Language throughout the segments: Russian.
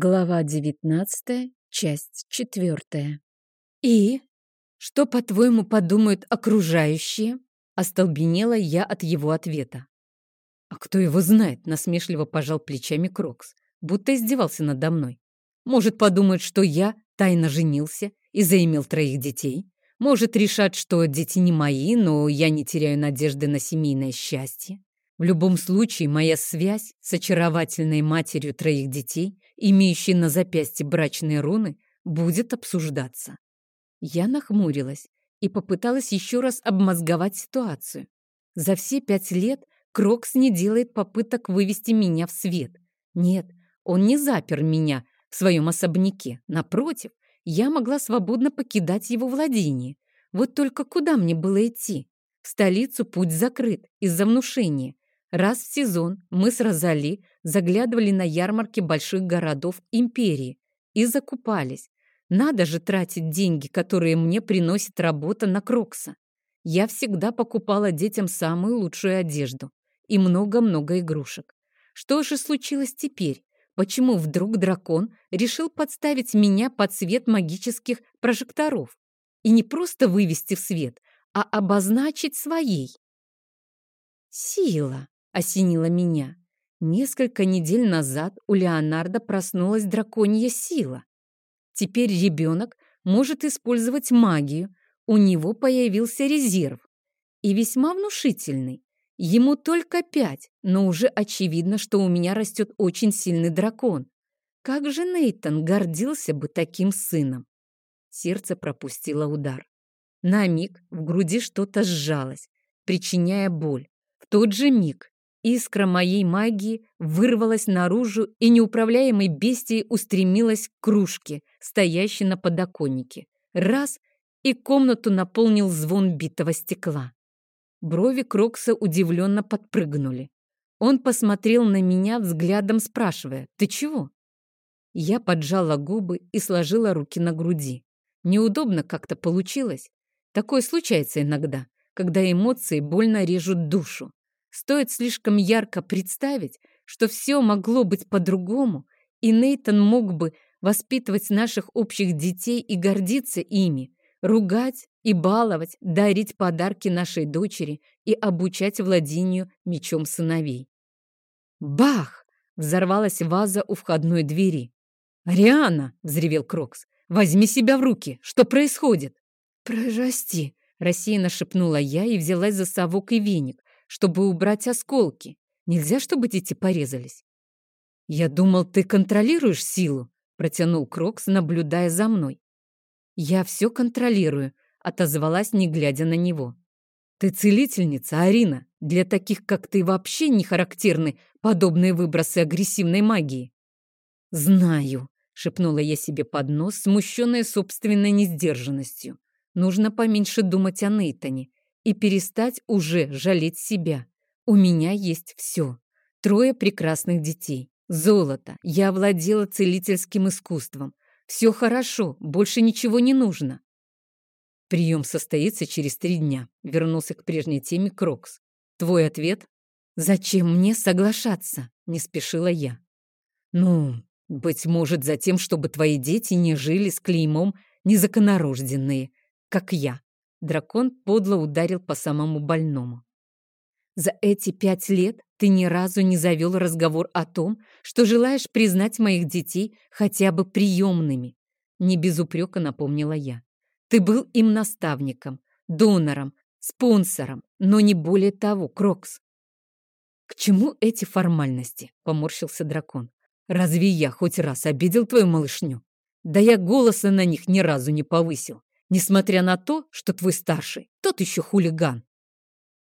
Глава девятнадцатая, часть четвертая. «И? Что, по-твоему, подумают окружающие?» Остолбенела я от его ответа. «А кто его знает?» — насмешливо пожал плечами Крокс, будто издевался надо мной. «Может, подумают, что я тайно женился и заимел троих детей? Может, решат, что дети не мои, но я не теряю надежды на семейное счастье? В любом случае, моя связь с очаровательной матерью троих детей, имеющей на запястье брачные руны, будет обсуждаться. Я нахмурилась и попыталась еще раз обмозговать ситуацию. За все пять лет Крокс не делает попыток вывести меня в свет. Нет, он не запер меня в своем особняке. Напротив, я могла свободно покидать его владение. Вот только куда мне было идти? В столицу путь закрыт из-за внушения. Раз в сезон мы с Розали заглядывали на ярмарки больших городов империи и закупались. Надо же тратить деньги, которые мне приносит работа на Крокса. Я всегда покупала детям самую лучшую одежду и много-много игрушек. Что же случилось теперь? Почему вдруг дракон решил подставить меня под свет магических прожекторов? И не просто вывести в свет, а обозначить своей? Сила осенила меня. Несколько недель назад у Леонардо проснулась драконья сила. Теперь ребенок может использовать магию, у него появился резерв. И весьма внушительный. Ему только пять, но уже очевидно, что у меня растет очень сильный дракон. Как же Нейтон гордился бы таким сыном? Сердце пропустило удар. На миг в груди что-то сжалось, причиняя боль. В тот же миг Искра моей магии вырвалась наружу и неуправляемой бестией устремилась к кружке, стоящей на подоконнике. Раз — и комнату наполнил звон битого стекла. Брови Крокса удивленно подпрыгнули. Он посмотрел на меня взглядом, спрашивая, «Ты чего?» Я поджала губы и сложила руки на груди. Неудобно как-то получилось. Такое случается иногда, когда эмоции больно режут душу. Стоит слишком ярко представить, что все могло быть по-другому, и Нейтон мог бы воспитывать наших общих детей и гордиться ими, ругать и баловать, дарить подарки нашей дочери и обучать владению мечом сыновей. Бах! Взорвалась ваза у входной двери. «Ариана!» — взревел Крокс. «Возьми себя в руки! Что происходит?» «Прости!» — рассеянно шепнула я и взялась за совок и веник, чтобы убрать осколки. Нельзя, чтобы дети порезались. «Я думал, ты контролируешь силу», — протянул Крокс, наблюдая за мной. «Я все контролирую», — отозвалась, не глядя на него. «Ты целительница, Арина. Для таких, как ты, вообще не характерны подобные выбросы агрессивной магии». «Знаю», — шепнула я себе под нос, смущенная собственной несдержанностью. «Нужно поменьше думать о Нейтане и перестать уже жалеть себя. У меня есть все. Трое прекрасных детей. Золото. Я владела целительским искусством. Все хорошо, больше ничего не нужно. Прием состоится через три дня. Вернулся к прежней теме Крокс. Твой ответ? Зачем мне соглашаться? Не спешила я. Ну, быть может, затем, чтобы твои дети не жили с клеймом незаконнорожденные, как я. Дракон подло ударил по самому больному. За эти пять лет ты ни разу не завел разговор о том, что желаешь признать моих детей хотя бы приемными. Не без упрека напомнила я. Ты был им наставником, донором, спонсором, но не более того, Крокс. К чему эти формальности? Поморщился дракон. Разве я хоть раз обидел твою малышню? Да я голоса на них ни разу не повысил несмотря на то, что твой старший, тот еще хулиган.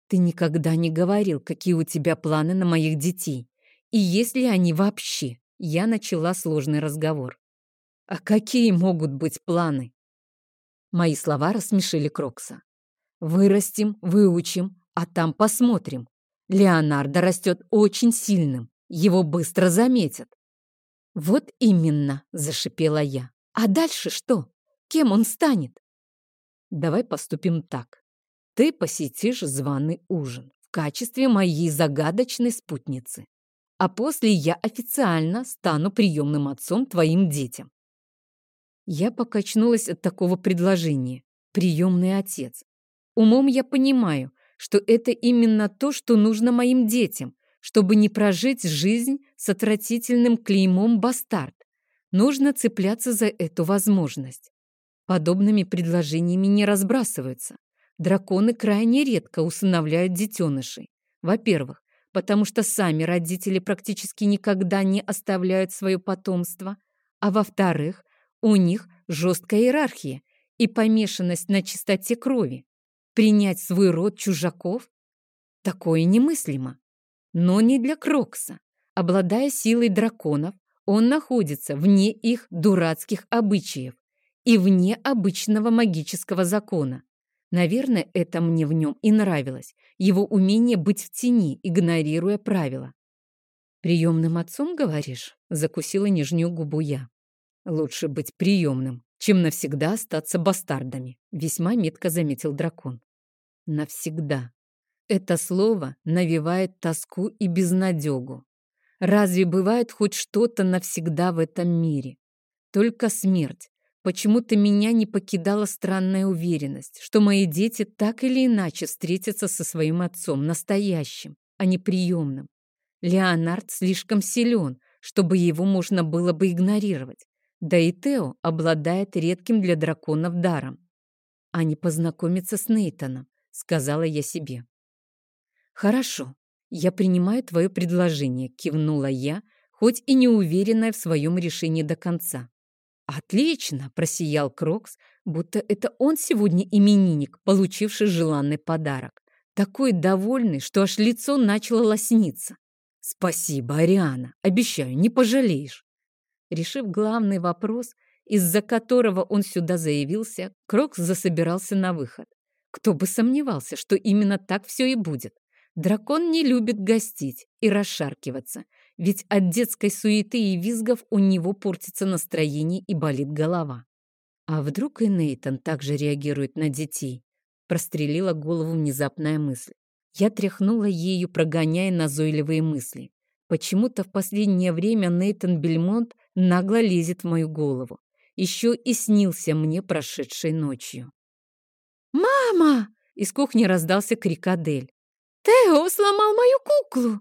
Ты никогда не говорил, какие у тебя планы на моих детей, и есть ли они вообще. Я начала сложный разговор. А какие могут быть планы? Мои слова рассмешили Крокса. Вырастим, выучим, а там посмотрим. Леонардо растет очень сильным, его быстро заметят. Вот именно, зашипела я. А дальше что? Кем он станет? Давай поступим так. Ты посетишь званый ужин в качестве моей загадочной спутницы. а после я официально стану приемным отцом твоим детям. Я покачнулась от такого предложения. Приемный отец. Умом я понимаю, что это именно то, что нужно моим детям, чтобы не прожить жизнь с отвратительным клеймом бастард. Нужно цепляться за эту возможность. Подобными предложениями не разбрасываются. Драконы крайне редко усыновляют детенышей. Во-первых, потому что сами родители практически никогда не оставляют свое потомство. А во-вторых, у них жесткая иерархия и помешанность на чистоте крови. Принять свой род чужаков? Такое немыслимо. Но не для Крокса. Обладая силой драконов, он находится вне их дурацких обычаев и вне обычного магического закона. Наверное, это мне в нем и нравилось, его умение быть в тени, игнорируя правила. «Приемным отцом, говоришь?» — закусила нижнюю губу я. «Лучше быть приемным, чем навсегда остаться бастардами», — весьма метко заметил дракон. «Навсегда». Это слово навевает тоску и безнадегу. Разве бывает хоть что-то навсегда в этом мире? Только смерть. Почему-то меня не покидала странная уверенность, что мои дети так или иначе встретятся со своим отцом, настоящим, а не приемным. Леонард слишком силен, чтобы его можно было бы игнорировать. Да и Тео обладает редким для драконов даром. А не познакомиться с Нейтаном, сказала я себе. Хорошо, я принимаю твое предложение, кивнула я, хоть и не уверенная в своем решении до конца. «Отлично!» – просиял Крокс, будто это он сегодня именинник, получивший желанный подарок. Такой довольный, что аж лицо начало лосниться. «Спасибо, Ариана. Обещаю, не пожалеешь». Решив главный вопрос, из-за которого он сюда заявился, Крокс засобирался на выход. Кто бы сомневался, что именно так все и будет. Дракон не любит гостить и расшаркиваться, ведь от детской суеты и визгов у него портится настроение и болит голова. А вдруг и Нейтан также реагирует на детей? Прострелила голову внезапная мысль. Я тряхнула ею, прогоняя назойливые мысли. Почему-то в последнее время Нейтан Бельмонт нагло лезет в мою голову. Еще и снился мне прошедшей ночью. «Мама!» — из кухни раздался крик Адель. «Тео сломал мою куклу!»